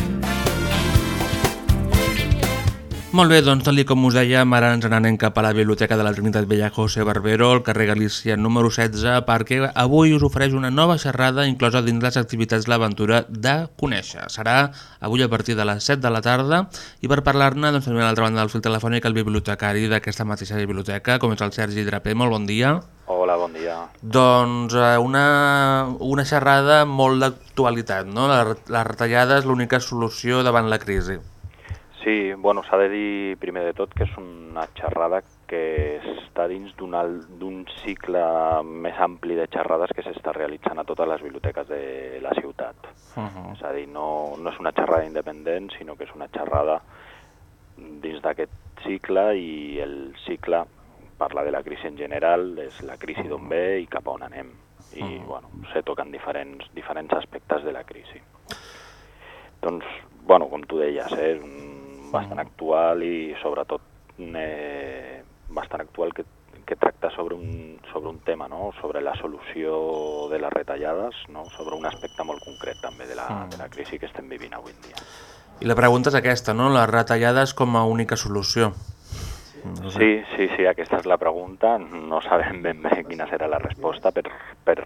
Molt bé, doncs tal com us dèiem, ara ens n'anem cap a la Biblioteca de la Trinitat Vella José Barbero, al carrer Galícia número 16, perquè avui us ofereix una nova xerrada inclosa dins les activitats l'aventura de conèixer. Serà avui a partir de les 7 de la tarda i per parlar-ne doncs, tenim a l'altra banda del fil telefònic el bibliotecari d'aquesta mateixa biblioteca, com és el Sergi Draper. Molt bon dia. Hola, bon dia. Doncs eh, una, una xerrada molt d'actualitat, no? La, la retallada és l'única solució davant la crisi. Sí, bueno, s'ha de dir primer de tot que és una xerrada que està dins d'un cicle més ampli de xerrades que s'està realitzant a totes les biblioteques de la ciutat. Uh -huh. És a dir, no, no és una xerrada independent, sinó que és una xerrada dins d'aquest cicle i el cicle parla de la crisi en general, és la crisi d'on ve i cap a on anem. I, Mhm. bueno, se toquen diferents, diferents aspectes de la crisi. Doncs, bueno, com tu deies, eh, és un bastant actual i sobretot eh, bastant actual que, que tracta sobre un, sobre un tema, no? sobre la solució de les retallades, no? sobre un aspecte molt concret també de la, Mm. de la crisi que estem vivint avui en dia. I la pregunta és aquesta, no? Les retallades com a única solució. No sé. Sí, sí, sí, aquesta és la pregunta. No sabem ben bé quina serà la resposta. Per, per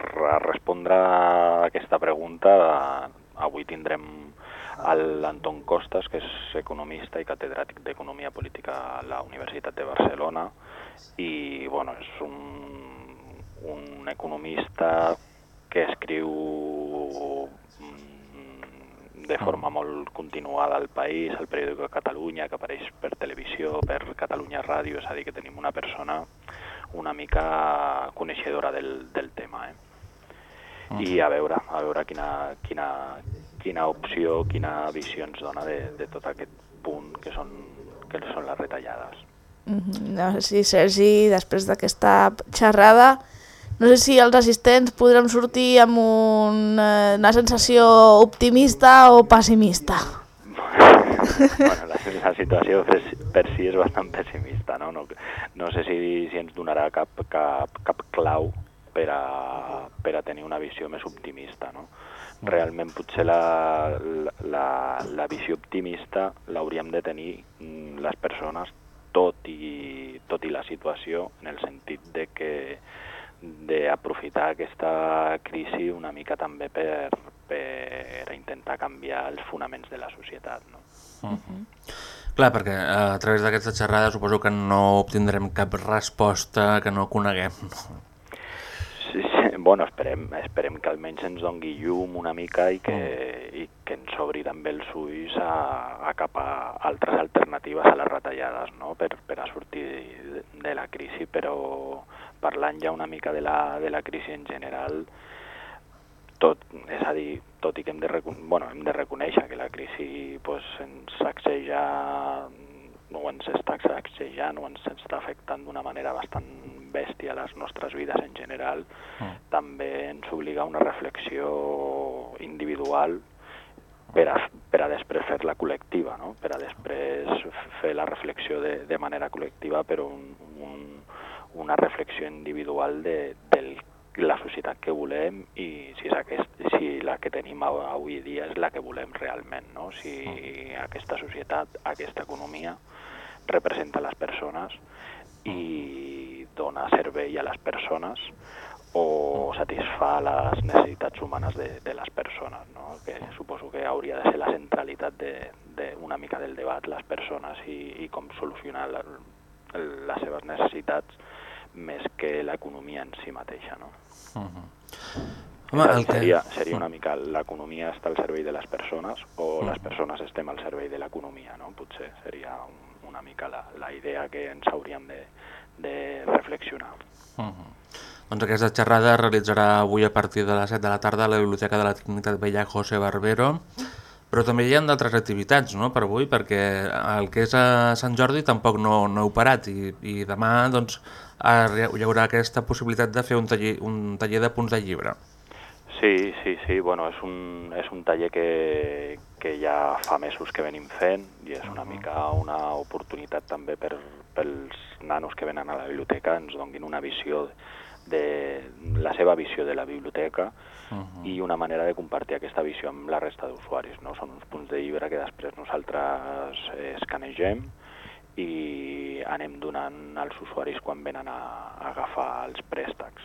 respondre a aquesta pregunta, avui tindrem l'Anton Costas, que és economista i catedràtic d'Economia Política a la Universitat de Barcelona, i bueno, és un, un economista que escriu mm, de forma molt continuada al país, al periòdico de Catalunya, que apareix per televisió, per Catalunya Ràdio, és a dir, que tenim una persona una mica coneixedora del, del tema. Eh? i a veure, a veure quina, quina, quina opció, quina visió ens dona de, de tot aquest punt que són, que són les retallades. Mhm. No sé si, Sergi, després d'aquesta xerrada, no sé si els assistents podrem sortir amb un, eh, una sensació optimista o pessimista. bueno, la, la situació per, per si és bastant pessimista, no? No, no sé si, si ens donarà cap, cap, cap clau per a, per a tenir una visió més optimista, no? Realment potser la, la, la visió optimista l'hauríem de tenir mm, les persones tot i, tot i la situació en el sentit de que d'aprofitar aquesta crisi una mica també per, per intentar canviar els fonaments de la societat. No? Uh -huh. Clar, perquè eh, a través d'aquesta xerrada suposo que no obtindrem cap resposta que no coneguem. No? Bueno, esperem, esperem que almenys ens dongui llum una mica i que, i que ens obri també els ulls a, a cap a altres alternatives a les retallades, no? per, per a sortir de, de la crisi, però parlant ja una mica de la, de la crisi en general, tot, és a dir, tot i que hem de, bueno, hem de reconèixer que la crisi pues, ens sacseja o ens està sacsejant o ens està afectant d'una manera bastant bèstia a les nostres vides en general, mm. també ens obliga a una reflexió individual per a, per a després fer-la col·lectiva, no? per a després fer la reflexió de, de manera col·lectiva, però un, un, una reflexió individual de, de la societat que volem i si, és aquest, si la que tenim avui dia és la que volem realment, no? si aquesta societat, aquesta economia representa les persones i dona servei a les persones o satisfà les necessitats humanes de, de les persones, no? que suposo que hauria de ser la centralitat de, de una mica del debat, les persones i, i com solucionar la, les seves necessitats més que l'economia en si mateixa. No? Uh -huh. Home, el que... seria, seria una mica l'economia està al servei de les persones o -huh. les persones estem al servei de l'economia, no? Potser seria un, una mica la, la idea que ens hauríem de, de reflexionar. Uh -huh. Doncs aquesta xerrada es realitzarà avui a partir de les 7 de la tarda a la Biblioteca de la Trinitat Vella José Barbero, però també hi ha d'altres activitats no, per avui, perquè el que és a Sant Jordi tampoc no, no heu parat i, i demà doncs, hi haurà aquesta possibilitat de fer un taller, un taller de punts de llibre. Sí, sí, sí, bueno, és un, és un taller que, que ja fa mesos que venim fent i és una mica una oportunitat també per, pels nanos que venen a la biblioteca, ens donguin una visió de la seva visió de la biblioteca uh -huh. i una manera de compartir aquesta visió amb la resta d'usuaris. No? Són uns punts de llibre que després nosaltres escanegem i anem donant als usuaris quan venen a, a agafar els préstecs.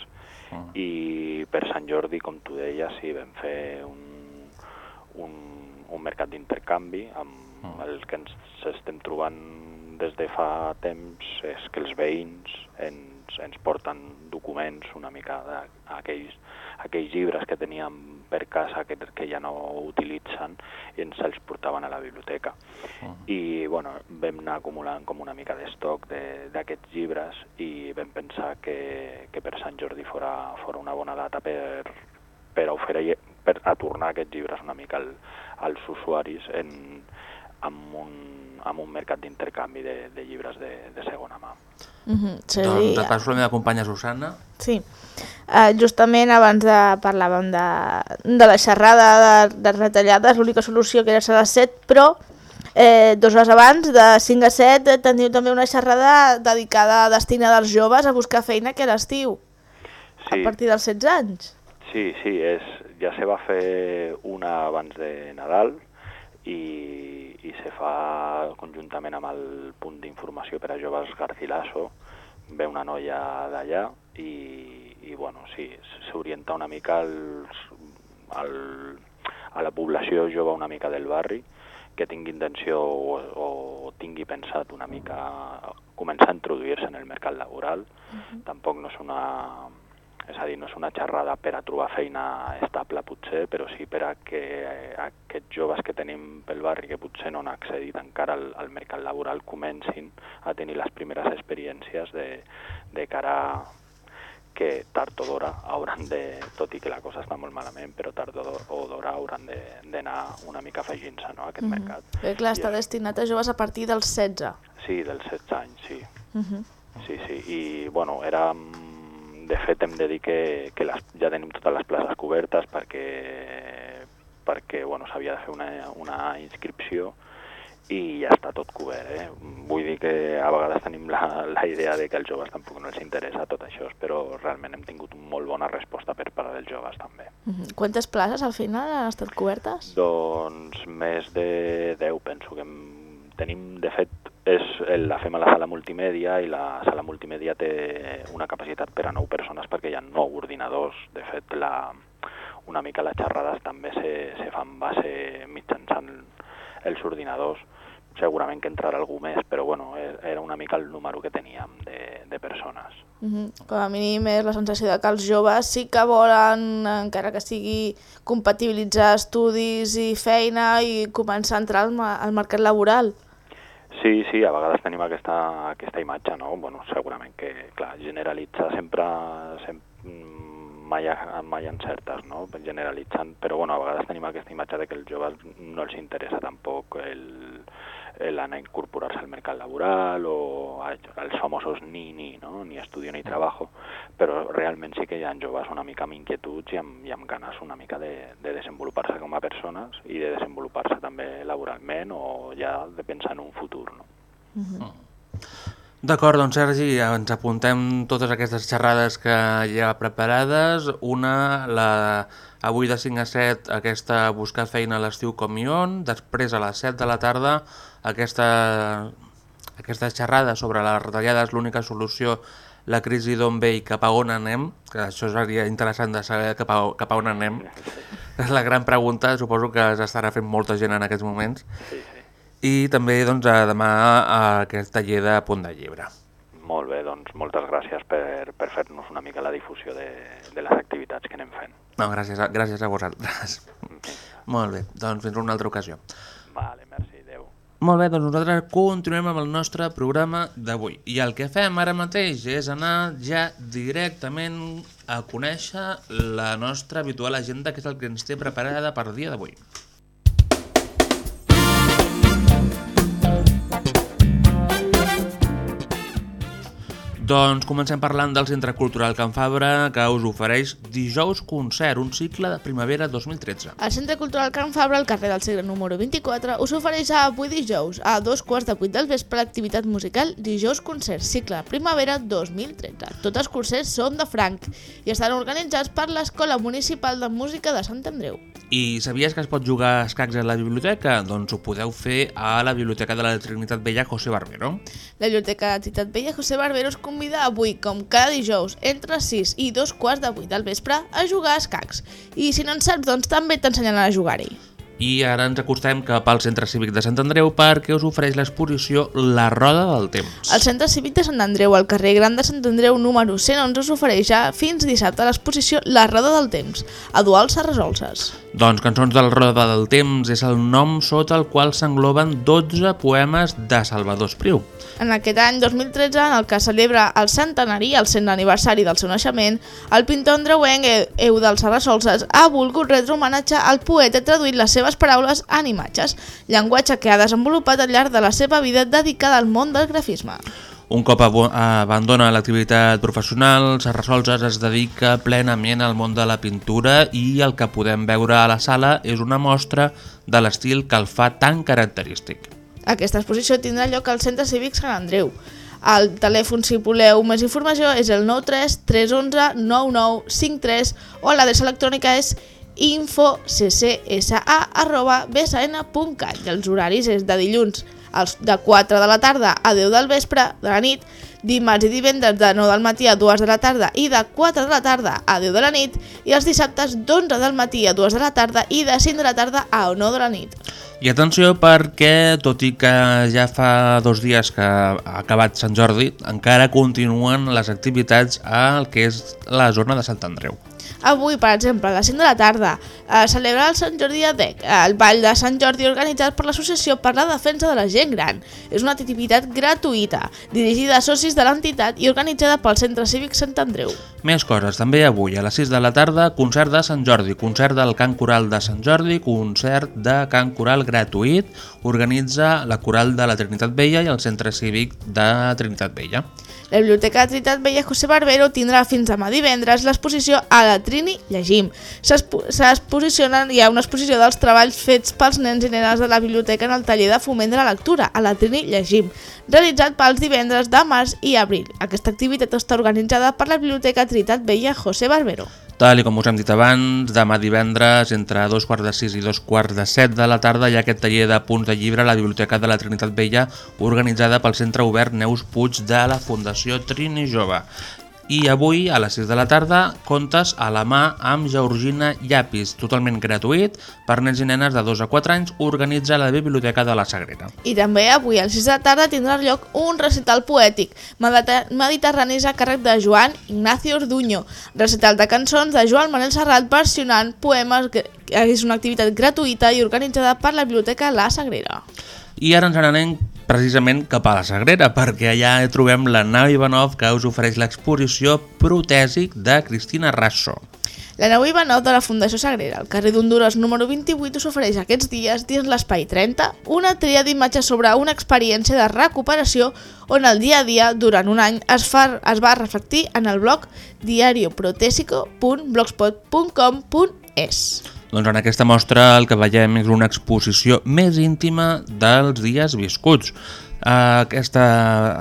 Uh -huh. I per Sant Jordi, com tu deies, sí, vam fer un, un, un mercat d'intercanvi amb uh -huh. el que ens estem trobant des de fa temps és que els veïns ens, ens porten documents una mica d'aquells aquells llibres que teníem per casa que, que ja no utilitzen i ens els portaven a la biblioteca. Uh -huh. I bueno, vam anar acumulant com una mica d'estoc d'aquests llibres i vam pensar que, que per Sant Jordi fora, fora una bona data per, per oferir per a tornar aquests llibres una mica al, als usuaris en, amb un, amb un mercat d'intercanvi de, de llibres de, de segona mà. Mm -hmm. sí, doncs de pas la meva companya Susana. Sí, uh, justament abans de parlàvem de, de la xerrada de, de retallades, l'única solució que era ser a les 7, però eh, dos hores abans, de 5 a 7, teniu també una xerrada dedicada a destina dels joves a buscar feina que l'estiu, sí. a partir dels 16 anys. Sí, sí, és, ja se va fer una abans de Nadal i, i se fa conjuntament amb el punt d'informació per a joves Garcilaso, ve una noia d'allà i, i bueno, sí, s'orienta una mica als, al, a la població jove una mica del barri que tingui intenció o, o tingui pensat una mica començar a introduir-se en el mercat laboral. Uh -huh. Tampoc no és una és a dir, no és una xerrada per a trobar feina estable potser, però sí per a que eh, aquests joves que tenim pel barri que potser no han accedit encara al, al mercat laboral comencin a tenir les primeres experiències de, de cara que tard o d'hora hauran de, tot i que la cosa està molt malament, però tard o d'ho- o d'hora hauran de- d'anar una mica afegint-se no, a aquest Mhm. mercat. Bé, clar, està destinat a joves a partir dels 16. Sí, dels 16 anys, sí. Mhm. Sí, sí, i bueno, era... mm, De fet, hem de dir que, que les, ja tenim totes les places cobertes perquè, perquè bueno, s'havia de fer una, una inscripció i ja està tot cobert. Eh? Vull dir que a vegades tenim la, la idea de que als joves tampoc no els interessa tot això, però realment hem tingut molt bona resposta per part dels joves també. Mhm. Quantes places al final han estat cobertes? Doncs més de 10 penso que hem, tenim, de fet, és, el- la fem a la sala multimèdia i la sala multimèdia té una capacitat per a 9 persones perquè hi ha 9 ordinadors. De fet, la, una mica les xerrades també se, se fan base mitjançant els ordinadors. Segurament que entrarà algú més, però bueno, e- era una mica el número que teníem de, de persones. Mhm. Com a mínim és la sensació de que els joves sí que volen, encara que sigui compatibilitzar estudis i feina i començar a entrar al, al mercat laboral. Sí, sí, a vegades tenim aquesta, aquesta imatge, no? Bueno, segurament que, clar, generalitzar sempre, sempre mai, mai encertes, no? Generalitzant, però bueno, a vegades tenim aquesta imatge de que els joves no els interessa tampoc el, el anar a incorporar-se al mercat laboral o a- els famosos ni ni, no? ni estudio ni trabajo, però realment sí que hi ha joves una mica amb inquietuds i amb, i amb ganes una mica de, de desenvolupar-se com a persones i de desenvolupar-se també laboralment o ja de pensar en un futur. No? D'acord, doncs Sergi, ens apuntem totes aquestes xerrades que hi ha preparades. Una, la, avui de 5 a 7, aquesta buscar feina a l'estiu com i on. Després, a les 7 de la tarda, aquesta, aquesta xerrada sobre les retallades, l'única solució, la crisi d'on ve i cap a on anem, que això seria interessant de saber cap a, cap a on anem. És la gran pregunta, suposo que s'estarà fent molta gent en aquests moments. Sí, sí. I també doncs, a demà a aquest taller de Punt de Llibre. Molt bé, doncs moltes gràcies per, per fer-nos una mica la difusió de, de les activitats que anem fent. No, gràcies a, gràcies a vosaltres. Molt bé, doncs fins una altra ocasió. Vale, merci. Molt bé, doncs nosaltres continuem amb el nostre programa d'avui. I el que fem ara mateix és anar ja directament a conèixer la nostra habitual agenda, que és el que ens té preparada per dia d'avui. Doncs comencem parlant del Centre Cultural Can Fabra, que us ofereix dijous concert, un cicle de primavera 2013. El Centre Cultural Can Fabra, al carrer del Segre número 24, us ofereix avui dijous, a dos quarts de vuit del vespre, l'activitat musical Dijous Concert, cicle Primavera 2013. Tots els concerts són de franc i estan organitzats per l'Escola Municipal de Música de Sant Andreu. I sabies que es pot jugar a escacs a la biblioteca? Doncs ho podeu fer a la Biblioteca de la Trinitat Vella José Barbero. La Biblioteca de Ciutat Vella José Barbero us convida avui, com cada dijous, entre 6 i 2 quarts de 8 del vespre, a jugar a escacs. I si no en saps, doncs també t'ensenyaran a jugar-hi. I ara ens acostem cap al Centre Cívic de Sant Andreu perquè us ofereix l'exposició La Roda del Temps. El Centre Cívic de Sant Andreu, al carrer Gran de Sant Andreu número 111, us ofereix ja fins dissabte l'exposició La Roda del Temps, a Dual Serrasolses. Doncs Cançons de la Roda del Temps és el nom sota el qual s'engloben 12 poemes de Salvador Espriu. En aquest any 2013, en el que celebra el centenari, el cent aniversari del seu naixement, el pintor andreuenc Eu- Eudal Serrasolses ha volgut retre homenatge al poeta i traduït les seves paraules en imatges, llenguatge que ha desenvolupat al llarg de la seva vida dedicada al món del grafisme. Un cop abandona l'activitat professional, Serrasolses es dedica plenament al món de la pintura i el que podem veure a la sala és una mostra de l'estil que el fa tan característic. Aquesta exposició tindrà lloc al Centre Cívic Sant Andreu. El telèfon, si voleu més informació, és el 93 311 9953 o l'adreça electrònica és infocssa.bsn.cat i els horaris és de dilluns als de 4 de la tarda a 10 del vespre de la nit, dimarts i divendres de 9 del matí a 2 de la tarda i de 4 de la tarda a 10 de la nit i els dissabtes d'11 del matí a 2 de la tarda i de 5 de la tarda a 9 de la nit. I atenció perquè, tot i que ja fa dos dies que ha acabat Sant Jordi, encara continuen les activitats al que és la zona de Sant Andreu. Avui, per exemple, a les 5 de la tarda, eh, celebra el Sant Jordi a Dec, el Ball de Sant Jordi organitzat per l'Associació per la Defensa de la Gent Gran. És una activitat gratuïta, dirigida a socis de l'entitat i organitzada pel Centre Cívic Sant Andreu. Més coses, també avui a les 6 de la tarda, concert de Sant Jordi, concert del Cant Coral de Sant Jordi, concert de Cant Coral gratuït, organitza la Coral de la Trinitat Vella i el Centre Cívic de Trinitat Vella. La Biblioteca de Trinitat Vella José Barbero tindrà fins demà divendres l'exposició a la Trini Llegim. S'expo- S'exposicionen, hi ha una exposició dels treballs fets pels nens i nenes de la biblioteca en el taller de foment de la lectura, a la Trini Llegim, realitzat pels divendres de març i abril. Aquesta activitat està organitzada per la Biblioteca Trinitat Vella José Barbero. Tal com us hem dit abans, demà divendres entre dos quarts de sis i dos quarts de set de la tarda hi ha aquest taller de punts de llibre a la Biblioteca de la Trinitat Vella organitzada pel Centre Obert Neus Puig de la Fundació Trini Jove. I avui, a les 6 de la tarda, contes a la mà amb Georgina Llapis, totalment gratuït, per nens i nenes de 2 a 4 anys, organitza la Biblioteca de la Sagrera. I també avui a les 6 de la tarda tindrà lloc un recital poètic mediterranis a càrrec de Joan Ignacio Orduño, recital de cançons de Joan Manel Serrat versionant poemes, que és una activitat gratuïta i organitzada per la Biblioteca La Sagrera. I ara ens n'anem precisament cap a la Sagrera, perquè allà trobem la nau Ivanov que us ofereix l'exposició Protèsic de Cristina Rasso. La nau Ivanov de la Fundació Sagrera, al carrer d'Honduras número 28, us ofereix aquests dies, dins l'Espai 30, una tria d'imatges sobre una experiència de recuperació on el dia a dia, durant un any, es, fa, es va reflectir en el blog diarioprotésico.blogspot.com.es. Doncs en aquesta mostra el que veiem és una exposició més íntima dels dies viscuts. Aquesta,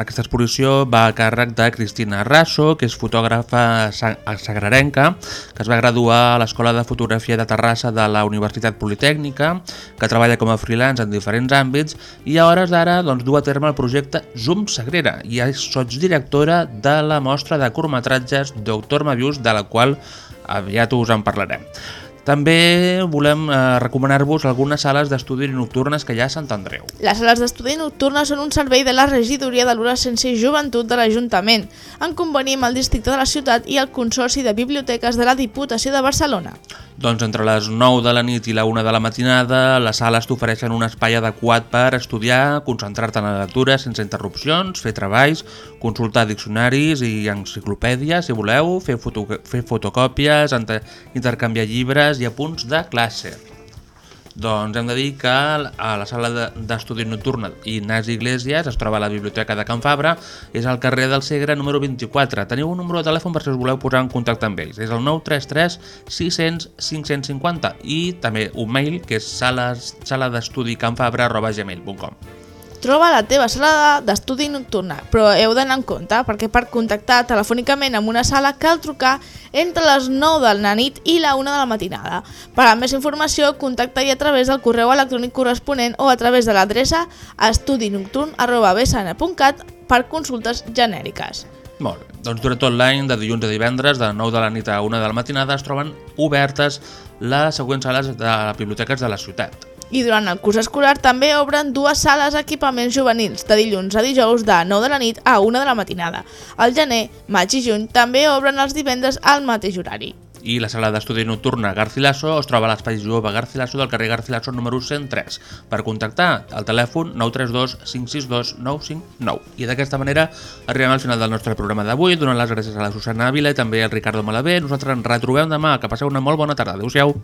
aquesta exposició va a càrrec de Cristina Rasso, que és fotògrafa sa- sagrarenca, que es va graduar a l'Escola de Fotografia de Terrassa de la Universitat Politècnica, que treballa com a freelance en diferents àmbits i a hores d'ara doncs, du a terme el projecte Zoom Sagrera i és sotsdirectora de la mostra de curtmetratges Doctor Mavius, de la qual aviat us en parlarem. També volem eh, recomanar-vos algunes sales d'estudi nocturnes que hi ha a Sant Andreu. Les sales d'estudi nocturnes són un servei de la regidoria de l'adolescència i joventut de l'Ajuntament, en conveni amb el districte de la ciutat i el Consorci de Biblioteques de la Diputació de Barcelona. Doncs entre les 9 de la nit i la 1 de la matinada, les sales t'ofereixen un espai adequat per estudiar, concentrar-te en la lectura sense interrupcions, fer treballs, consultar diccionaris i enciclopèdies, si voleu, fer, foto fer fotocòpies, intercanviar llibres i apunts de classe. Doncs hem de dir que a la sala de- d'estudi nocturna Ignasi Iglesias es troba a la Biblioteca de Can Fabra, és al carrer del Segre número 24. Teniu un número de telèfon per si us voleu posar en contacte amb ells. És el 933 600 550 i també un mail que és sales, sala d'estudi canfabra.gmail.com Troba la teva sala d'estudi nocturna, però heu d'anar en compte perquè per contactar telefònicament amb una sala cal trucar entre les 9 de la nit i la 1 de la matinada. Per a més informació, contacta-hi a través del correu electrònic corresponent o a través de l'adreça estudinocturn.bsn.cat per consultes genèriques. Molt bé. Doncs durant tot l'any, de dilluns a divendres, de 9 de la nit a 1 de la matinada, es troben obertes les següents sales de biblioteques de la ciutat. I durant el curs escolar també obren dues sales d'equipaments juvenils, de dilluns a dijous de 9 de la nit a 1 de la matinada. Al gener, maig i juny també obren els divendres al mateix horari. I la sala d'estudi nocturna Garcilaso es troba a l'espai jove Garcilaso del carrer Garcilaso número 103. Per contactar, el telèfon 932 562 959. I d'aquesta manera arribem al final del nostre programa d'avui, donant les gràcies a la Susana Ávila i també al Ricardo Malavé. Nosaltres ens retrobem demà. Que passeu una molt bona tarda. Adéu-siau.